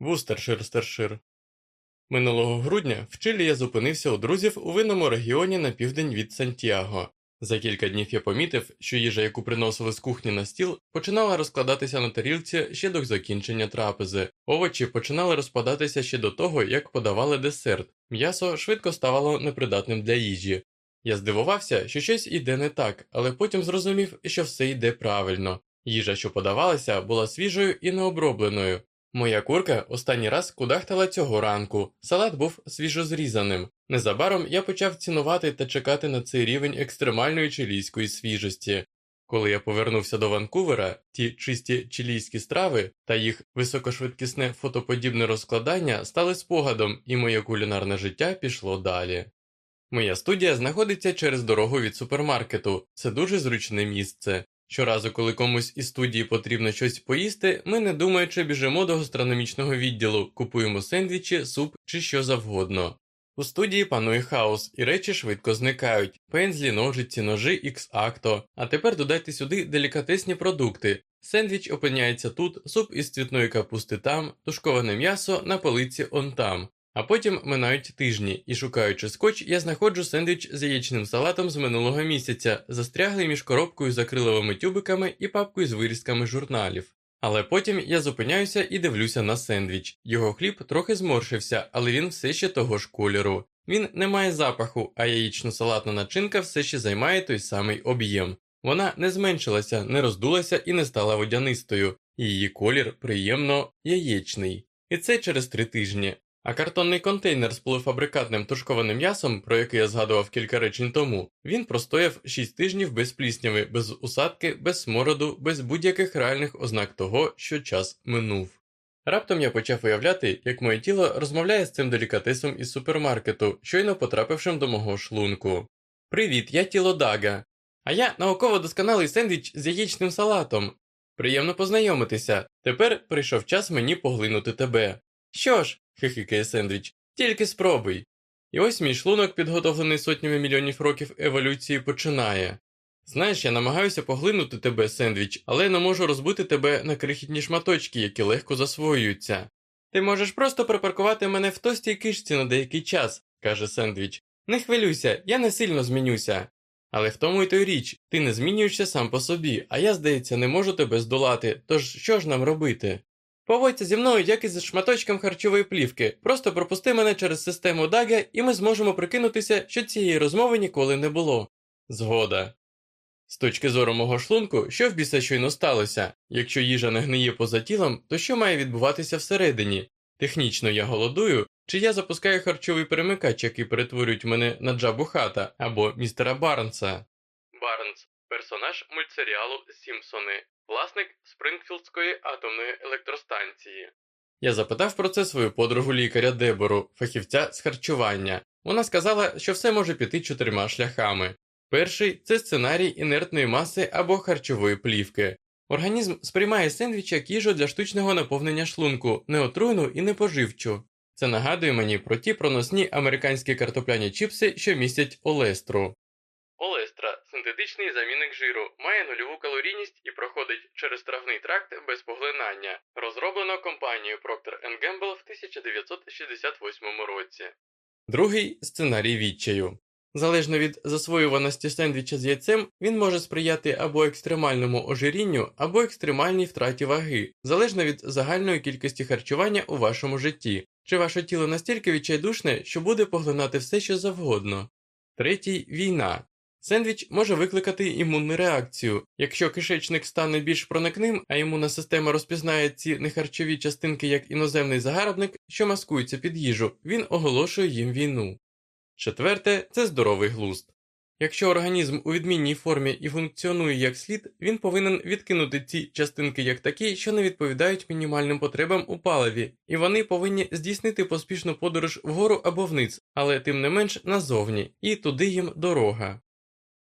Вустершир-стершир. Минулого грудня в Чилі я зупинився у друзів у винному регіоні на південь від Сантьяго. За кілька днів я помітив, що їжа, яку приносили з кухні на стіл, починала розкладатися на тарілці ще до закінчення трапези. Овочі починали розпадатися ще до того, як подавали десерт. М'ясо швидко ставало непридатним для їжі. Я здивувався, що щось іде не так, але потім зрозумів, що все йде правильно. Їжа, що подавалася, була свіжою і необробленою. Моя курка останній раз кудахтала цього ранку, салат був свіжозрізаним. Незабаром я почав цінувати та чекати на цей рівень екстремальної чилійської свіжості. Коли я повернувся до Ванкувера, ті чисті чилійські страви та їх високошвидкісне фотоподібне розкладання стали спогадом, і моє кулінарне життя пішло далі. Моя студія знаходиться через дорогу від супермаркету, це дуже зручне місце. Щоразу, коли комусь із студії потрібно щось поїсти, ми не думаючи біжимо до гастрономічного відділу, купуємо сендвічі, суп чи що завгодно. У студії панує хаос, і речі швидко зникають пензлі, ножиці, ножи ікс акто. А тепер додайте сюди делікатесні продукти. Сендвіч опиняється тут, суп із цвітної капусти там, тушковане м'ясо на полиці он там. А потім минають тижні, і шукаючи скотч, я знаходжу сендвіч з яєчним салатом з минулого місяця, застряглий між коробкою з акриловими тюбиками і папкою з вирізками журналів. Але потім я зупиняюся і дивлюся на сендвіч. Його хліб трохи зморшився, але він все ще того ж кольору. Він не має запаху, а яєчно-салатна начинка все ще займає той самий об'єм. Вона не зменшилася, не роздулася і не стала водянистою, її колір приємно яєчний. І це через три тижні. А картонний контейнер з полуфабрикатним тушкованим м'ясом, про який я згадував кілька речень тому, він простояв 6 тижнів без плісняви, без усадки, без смороду, без будь-яких реальних ознак того, що час минув. Раптом я почав уявляти, як моє тіло розмовляє з цим делікатесом із супермаркету, щойно потрапившим до мого шлунку. Привіт, я тіло Дага. А я науково досконалий сендвіч з яєчним салатом. Приємно познайомитися. Тепер прийшов час мені поглинути тебе. Що ж, хихикає сендвіч, тільки спробуй. І ось мій шлунок, підготовлений сотнями мільйонів років еволюції, починає. Знаєш, я намагаюся поглинути тебе, сендвіч, але не можу розбити тебе на крихітні шматочки, які легко засвоюються. Ти можеш просто припаркувати мене в тостій кишці на деякий час, каже сендвіч. Не хвилюйся, я не сильно змінюся. Але в тому й той річ, ти не змінюєшся сам по собі, а я, здається, не можу тебе здолати, тож що ж нам робити? Поводься зі мною, як із шматочком харчової плівки, просто пропусти мене через систему Дага, і ми зможемо прикинутися, що цієї розмови ніколи не було. Згода. З точки зору мого шлунку, що в біса щойно сталося? Якщо їжа не гниє поза тілом, то що має відбуватися всередині? Технічно я голодую, чи я запускаю харчовий перемикач, який перетворюють мене на Джабу Хата або містера Барнса? Барнс персонаж мультсеріалу Сімпсони, власник Спрингфілдської атомної електростанції. Я запитав про це свою подругу лікаря Дебору, фахівця з харчування. Вона сказала, що все може піти чотирма шляхами. Перший це сценарій інертної маси або харчової плівки. Організм сприймає сендвіч як їжу для штучного наповнення шлунку, неотруйну і непоживчу. Це нагадує мені про ті проносні американські картопляні чіпси, що містять олестру. Олестра синтетичний замінник жиру, має нульову калорійність і проходить через травний тракт без поглинання. Розроблено компанією Procter Gamble в 1968 році. Другий сценарій відчаю. Залежно від засвоюваності сендвіча з яйцем, він може сприяти або екстремальному ожирінню, або екстремальній втраті ваги, залежно від загальної кількості харчування у вашому житті, чи ваше тіло настільки відчайдушне, що буде поглинати все, що завгодно. Третій війна. Сендвіч може викликати імунну реакцію. Якщо кишечник стане більш проникним, а імунна система розпізнає ці нехарчові частинки як іноземний загарбник, що маскується під їжу, він оголошує їм війну. Четверте це здоровий глузд. Якщо організм у відмінній формі і функціонує як слід, він повинен відкинути ці частинки як такі, що не відповідають мінімальним потребам у паливі, і вони повинні здійснити поспішну подорож вгору або вниз, але тим не менш назовні, і туди їм дорога.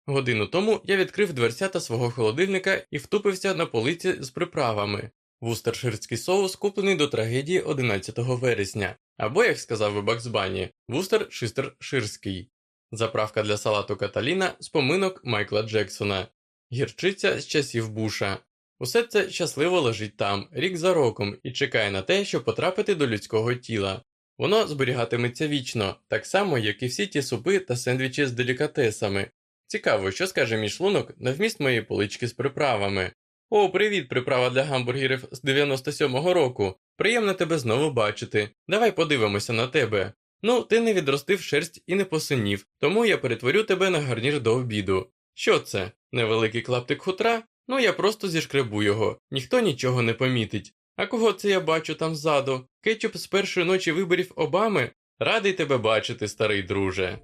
Годину тому я відкрив дверцята свого холодильника і втупився на полиці з приправами. Вустерширський соус куплений до трагедії 11 вересня, або, як сказав би Баксбані, вустер шистер-ширський. Заправка для салату Каталіна з поминок Майкла Джексона, гірчиця з часів Буша. Усе це щасливо лежить там, рік за роком, і чекає на те, щоб потрапити до людського тіла. Воно зберігатиметься вічно, так само, як і всі ті супи та сендвічі з делікатесами. Цікаво, що скаже мій шлунок на вміст моєї полички з приправами. О, привіт, приправа для гамбургерів з 97-го року. Приємно тебе знову бачити. Давай подивимося на тебе. Ну, ти не відростив шерсть і не посинів, тому я перетворю тебе на гарнір до обіду. Що це? Невеликий клаптик хутра? Ну я просто зішкребу його, ніхто нічого не помітить. А кого це я бачу там ззаду? Кетчуп з першої ночі виборів Обами? Радий тебе бачити, старий друже.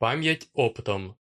Пам'ять оптом.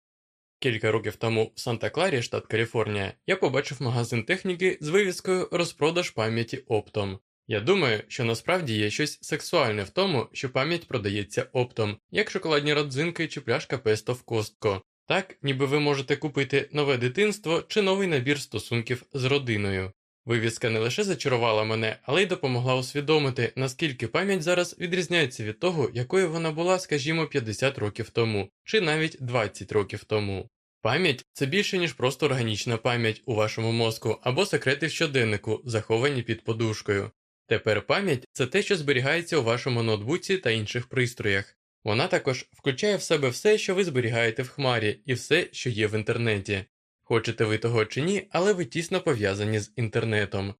Кілька років тому в Санта Кларі, штат Каліфорнія, я побачив магазин техніки з вивіскою розпродаж пам'яті оптом. Я думаю, що насправді є щось сексуальне в тому, що пам'ять продається оптом, як шоколадні родзинки чи пляшка песто в костко. Так, ніби ви можете купити нове дитинство чи новий набір стосунків з родиною. Вивіска не лише зачарувала мене, але й допомогла усвідомити, наскільки пам'ять зараз відрізняється від того, якою вона була, скажімо, 50 років тому, чи навіть 20 років тому. Пам'ять це більше, ніж просто органічна пам'ять у вашому мозку або секрети в щоденнику, заховані під подушкою. Тепер пам'ять це те, що зберігається у вашому ноутбуці та інших пристроях. Вона також включає в себе все, що ви зберігаєте в хмарі, і все, що є в інтернеті. Хочете ви того чи ні, але ви тісно пов'язані з інтернетом.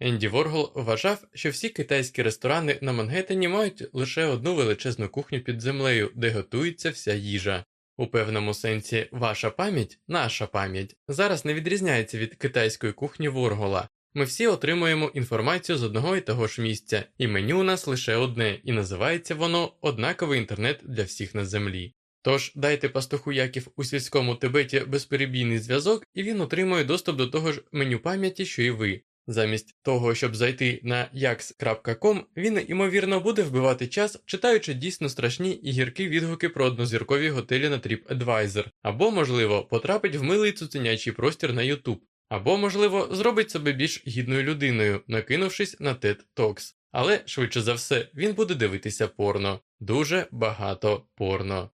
Енді Воргол вважав, що всі китайські ресторани на Мангеттені мають лише одну величезну кухню під землею, де готується вся їжа. У певному сенсі ваша пам'ять, наша пам'ять, зараз не відрізняється від китайської кухні Воргола. Ми всі отримуємо інформацію з одного і того ж місця, і меню у нас лише одне, і називається воно однаковий інтернет для всіх на землі. Тож дайте пастуху Яків у сільському Тибеті безперебійний зв'язок, і він отримує доступ до того ж меню пам'яті, що і ви. Замість того, щоб зайти на yax.com, він, ймовірно, буде вбивати час, читаючи дійсно страшні і гіркі відгуки про однозіркові готелі на TripAdvisor, або, можливо, потрапить в милий цуценячий простір на YouTube, або, можливо, зробить себе більш гідною людиною, накинувшись на TED Talks. Але, швидше за все, він буде дивитися порно, дуже багато порно.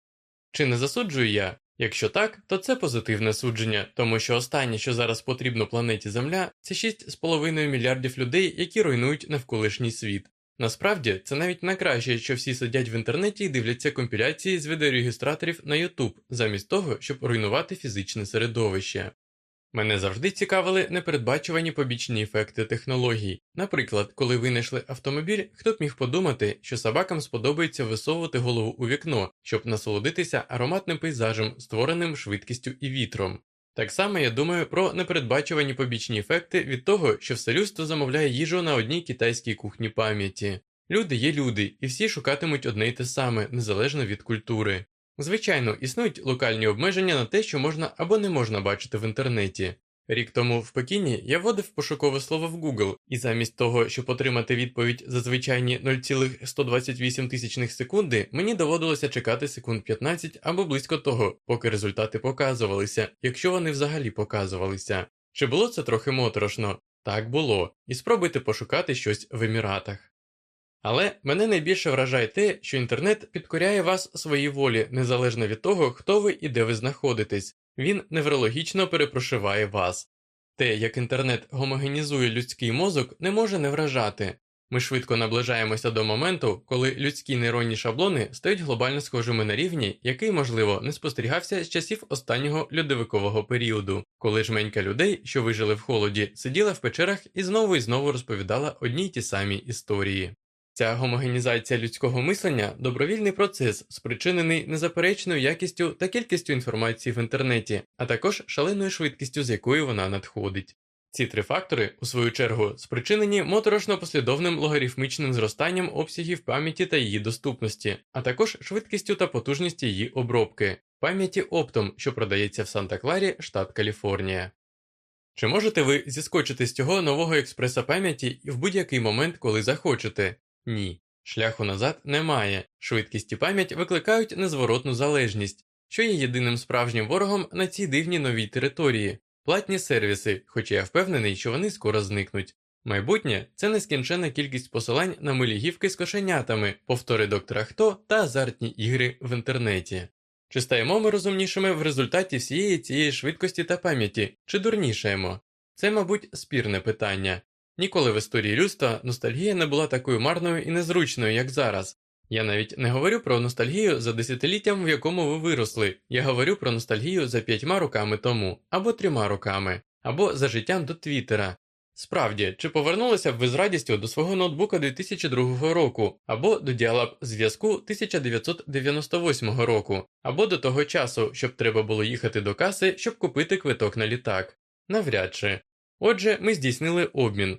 Чи не засуджую я? Якщо так, то це позитивне судження, тому що останнє, що зараз потрібно планеті Земля, це 6,5 мільярдів людей, які руйнують навколишній світ. Насправді, це навіть найкраще, краще, що всі сидять в інтернеті і дивляться компіляції з відеорегістраторів на YouTube, замість того, щоб руйнувати фізичне середовище. Мене завжди цікавили непередбачувані побічні ефекти технологій. Наприклад, коли винайшли автомобіль, хто б міг подумати, що собакам сподобається висовувати голову у вікно, щоб насолодитися ароматним пейзажем, створеним швидкістю і вітром. Так само я думаю про непередбачувані побічні ефекти від того, що все людство замовляє їжу на одній китайській кухні пам'яті. Люди є люди, і всі шукатимуть одне й те саме, незалежно від культури. Звичайно, існують локальні обмеження на те, що можна або не можна бачити в інтернеті. Рік тому в Пекіні я вводив пошукове слово в Google, і замість того, щоб отримати відповідь за звичайні 0,128 тисячних секунди, мені доводилося чекати секунд 15 або близько того, поки результати показувалися, якщо вони взагалі показувалися. Чи було це трохи моторошно? Так було, і спробуйте пошукати щось в Еміратах. Але мене найбільше вражає те, що інтернет підкоряє вас своїй волі, незалежно від того, хто ви і де ви знаходитесь, він неврологічно перепрошиває вас. Те, як інтернет гомогенізує людський мозок, не може не вражати. Ми швидко наближаємося до моменту, коли людські нейронні шаблони стають глобально схожими на рівні, який, можливо, не спостерігався з часів останнього льодовикового періоду, коли жменька людей, що вижили в холоді, сиділа в печерах і знову і знову розповідала одні й ті самі історії. Ця гомогенізація людського мислення добровільний процес, спричинений незаперечною якістю та кількістю інформації в інтернеті, а також шаленою швидкістю, з якою вона надходить. Ці три фактори, у свою чергу, спричинені моторошно послідовним логарифмічним зростанням обсягів пам'яті та її доступності, а також швидкістю та потужністю її обробки, пам'яті оптом, що продається в Санта Кларі, штат Каліфорнія. Чи можете ви зіскочити з цього нового експреса пам'яті в будь-який момент, коли захочете? Ні. Шляху назад немає. Швидкість і пам'ять викликають незворотну залежність. що є єдиним справжнім ворогом на цій дивній новій території платні сервіси, хоча я впевнений, що вони скоро зникнуть. Майбутнє це нескінченна кількість посилань на милі гівки з кошенятами, повтори доктора Хто та азартні ігри в інтернеті. Чи стаємо ми розумнішими в результаті всієї цієї швидкості та пам'яті, чи дурнішаємо? Це, мабуть, спірне питання. Ніколи в історії людства ностальгія не була такою марною і незручною, як зараз. Я навіть не говорю про ностальгію за десятиліттям, в якому ви виросли, я говорю про ностальгію за п'ятьма роками тому, або трьома роками, або за життям до Твіттера. Справді, чи повернулися б ви з радістю до свого ноутбука 2002 року, або до діалаб зв'язку 1998 року, або до того часу, щоб треба було їхати до каси, щоб купити квиток на літак? Навряд чи. Отже, ми здійснили обмін.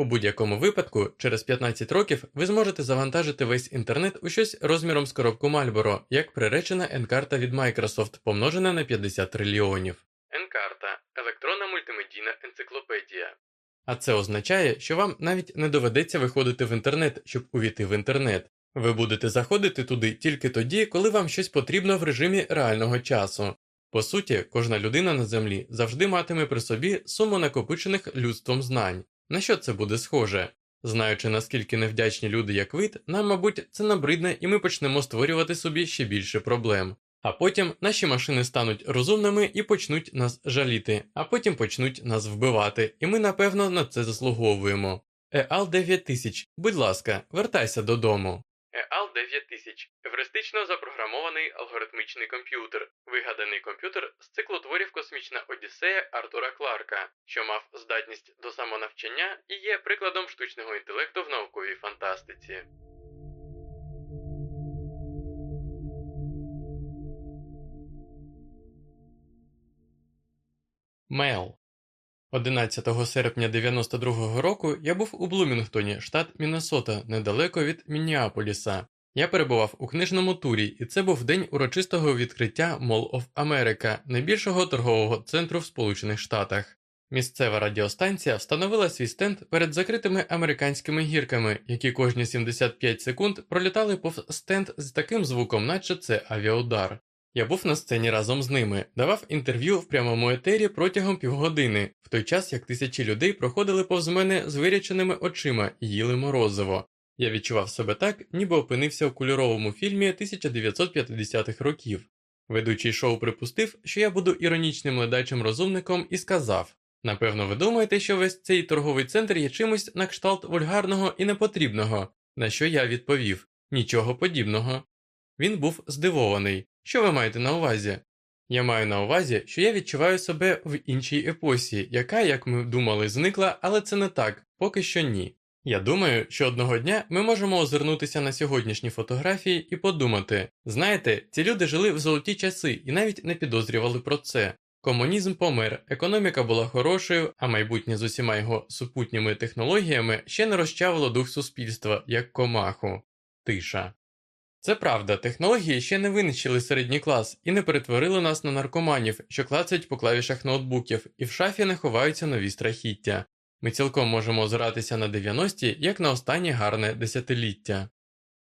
У будь-якому випадку, через 15 років ви зможете завантажити весь інтернет у щось розміром з коробку Marlboro, як приречена N-карта від Microsoft, помножена на 50 трильйонів. N-карта електронна мультимедійна енциклопедія. А це означає, що вам навіть не доведеться виходити в інтернет, щоб увійти в інтернет. Ви будете заходити туди тільки тоді, коли вам щось потрібно в режимі реального часу. По суті, кожна людина на землі завжди матиме при собі суму накопичених людством знань. На що це буде схоже? Знаючи, наскільки невдячні люди як вид, нам, мабуть, це набридне і ми почнемо створювати собі ще більше проблем. А потім наші машини стануть розумними і почнуть нас жаліти, а потім почнуть нас вбивати, і ми, напевно, на це заслуговуємо. Еал 9000, будь ласка, вертайся додому. EAL 9000 евристично запрограмований алгоритмічний комп'ютер, вигаданий комп'ютер з циклу творів Космічна Одіссея Артура Кларка, що мав здатність до самонавчання і є прикладом штучного інтелекту в науковій фантастиці. Мел 11 серпня 92-го року я був у Блумінгтоні, штат Міннесота, недалеко від Мінніаполіса. Я перебував у книжному турі, і це був день урочистого відкриття Mall of America, найбільшого торгового центру в Сполучених Штатах. Місцева радіостанція встановила свій стенд перед закритими американськими гірками, які кожні 75 секунд пролітали повз стенд з таким звуком, наче це авіаудар. Я був на сцені разом з ними, давав інтерв'ю в прямому етері протягом півгодини, в той час як тисячі людей проходили повз мене з виряченими очима і їли морозиво. Я відчував себе так, ніби опинився у кольоровому фільмі 1950-х років. Ведучий шоу припустив, що я буду іронічним ледачим розумником і сказав: напевно, ви думаєте, що весь цей торговий центр є чимось на кшталт вульгарного і непотрібного, на що я відповів нічого подібного. Він був здивований. Що ви маєте на увазі? Я маю на увазі, що я відчуваю себе в іншій епосі, яка, як ми думали, зникла, але це не так, поки що ні. Я думаю, що одного дня ми можемо озирнутися на сьогоднішні фотографії і подумати знаєте, ці люди жили в золоті часи і навіть не підозрювали про це. Комунізм помер, економіка була хорошою, а майбутнє з усіма його супутніми технологіями ще не розчавило дух суспільства як комаху. Тиша. Це правда, технології ще не винищили середній клас і не перетворили нас на наркоманів, що клацають по клавішах ноутбуків, і в шафі не ховаються нові страхіття. Ми цілком можемо озиратися на 90-ті як на останнє гарне десятиліття.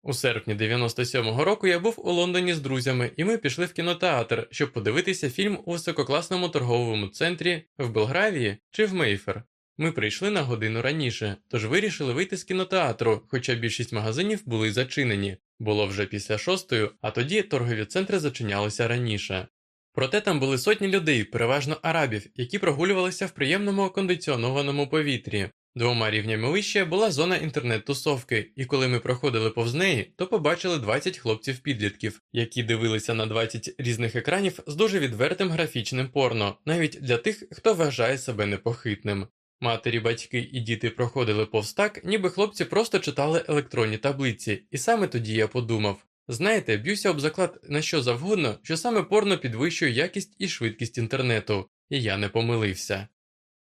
У серпні 97-го року я був у Лондоні з друзями, і ми пішли в кінотеатр, щоб подивитися фільм у висококласному торговому центрі в Белгравії чи в Мейфер. Ми прийшли на годину раніше, тож вирішили вийти з кінотеатру, хоча більшість магазинів були зачинені, було вже після шостої, а тоді торгові центри зачинялися раніше. Проте там були сотні людей, переважно арабів, які прогулювалися в приємному кондиціонованому повітрі. Двома рівнями вище була зона інтернет-тусовки, і коли ми проходили повз неї, то побачили 20 хлопців-підлітків, які дивилися на 20 різних екранів з дуже відвертим графічним порно, навіть для тих, хто вважає себе непохитним. Матері, батьки і діти проходили повз так, ніби хлопці просто читали електронні таблиці, і саме тоді я подумав знаєте, б'юся об заклад на що завгодно, що саме порно підвищує якість і швидкість інтернету, і я не помилився.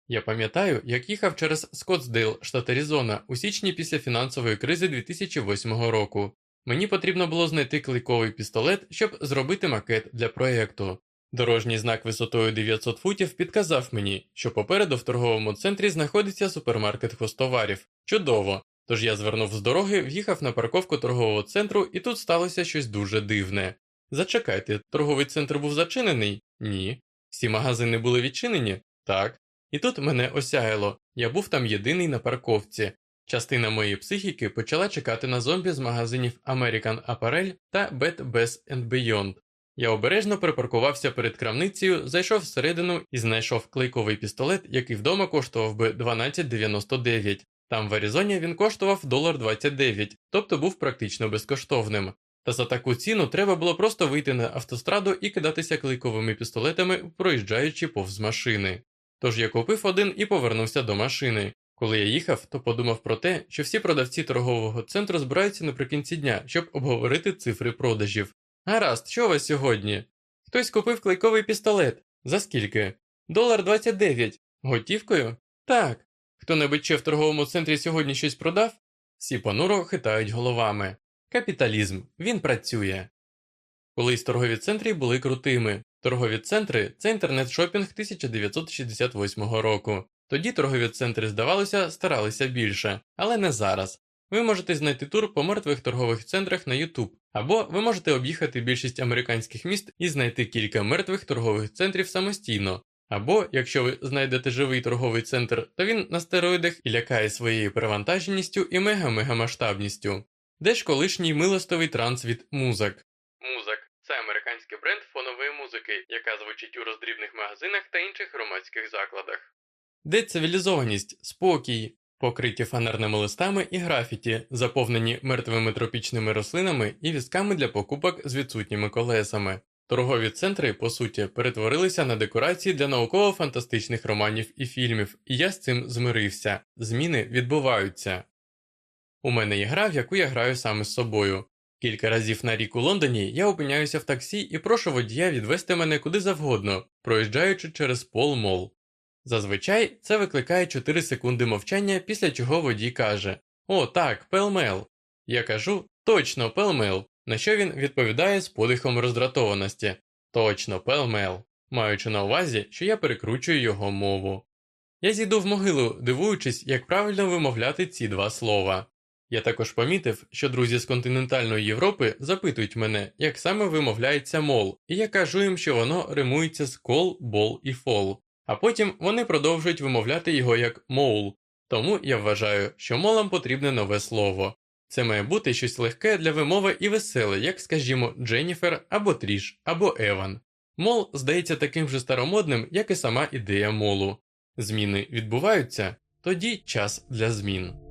Я пам'ятаю, як їхав через Скоттсдейл, штат Аризона, у січні після фінансової кризи 2008 року. Мені потрібно було знайти клейковий пістолет, щоб зробити макет для проєкту. Дорожній знак висотою 900 футів підказав мені, що попереду в торговому центрі знаходиться супермаркет хостоварів. Чудово! Тож я звернув з дороги, в'їхав на парковку торгового центру, і тут сталося щось дуже дивне. Зачекайте, торговий центр був зачинений? Ні. Всі магазини були відчинені? Так. І тут мене осяяло. Я був там єдиний на парковці. Частина моєї психіки почала чекати на зомбі з магазинів American Apparel та Bed Bath Beyond. Я обережно припаркувався перед крамницею, зайшов всередину і знайшов клейковий пістолет, який вдома коштував би 12,99. Там в Аризоні він коштував $1,29, тобто був практично безкоштовним. Та за таку ціну треба було просто вийти на автостраду і кидатися клейковими пістолетами, проїжджаючи повз машини. Тож я купив один і повернувся до машини. Коли я їхав, то подумав про те, що всі продавці торгового центру збираються наприкінці дня, щоб обговорити цифри продажів. Гаразд, що у вас сьогодні? Хтось купив клейковий пістолет. За скільки? Долар 29. Готівкою? Так. Хто-небудь ще в торговому центрі сьогодні щось продав? Всі понуро хитають головами. Капіталізм, він працює. Колись торгові центри були крутими. Торгові центри це інтернет-шопінг 1968 року. Тоді торгові центри, здавалося, старалися більше, але не зараз. Ви можете знайти тур по мертвих торгових центрах на YouTube, або ви можете об'їхати більшість американських міст і знайти кілька мертвих торгових центрів самостійно. Або, якщо ви знайдете живий торговий центр, то він на стероїдах і лякає своєю перевантаженістю і мега-мегамасштабністю. Де ж колишній милостовий транс від музик? Музик це американський бренд фонової музики, яка звучить у роздрібних магазинах та інших громадських закладах. Де цивілізованість, спокій, покриті фанерними листами і графіті, заповнені мертвими тропічними рослинами і візками для покупок з відсутніми колесами. Торгові центри, по суті, перетворилися на декорації для науково-фантастичних романів і фільмів, і я з цим змирився. Зміни відбуваються. У мене є гра, в яку я граю саме з собою. Кілька разів на рік у Лондоні я опиняюся в таксі і прошу водія відвести мене куди завгодно, проїжджаючи через Пол Мол. Зазвичай це викликає 4 секунди мовчання, після чого водій каже О, так, пелмел. Я кажу точно пелмел, на що він відповідає з подихом роздратованості Точно, пелмел, маючи на увазі, що я перекручую його мову. Я зійду в могилу, дивуючись, як правильно вимовляти ці два слова. Я також помітив, що друзі з континентальної Європи запитують мене, як саме вимовляється мол, і я кажу їм, що воно римується з кол, бол і фол, а потім вони продовжують вимовляти його як моул, тому я вважаю, що молам потрібне нове слово. Це має бути щось легке для вимови і веселе, як, скажімо, Дженніфер або Тріш, або Еван. Мол здається таким же старомодним, як і сама ідея молу. Зміни відбуваються, тоді час для змін.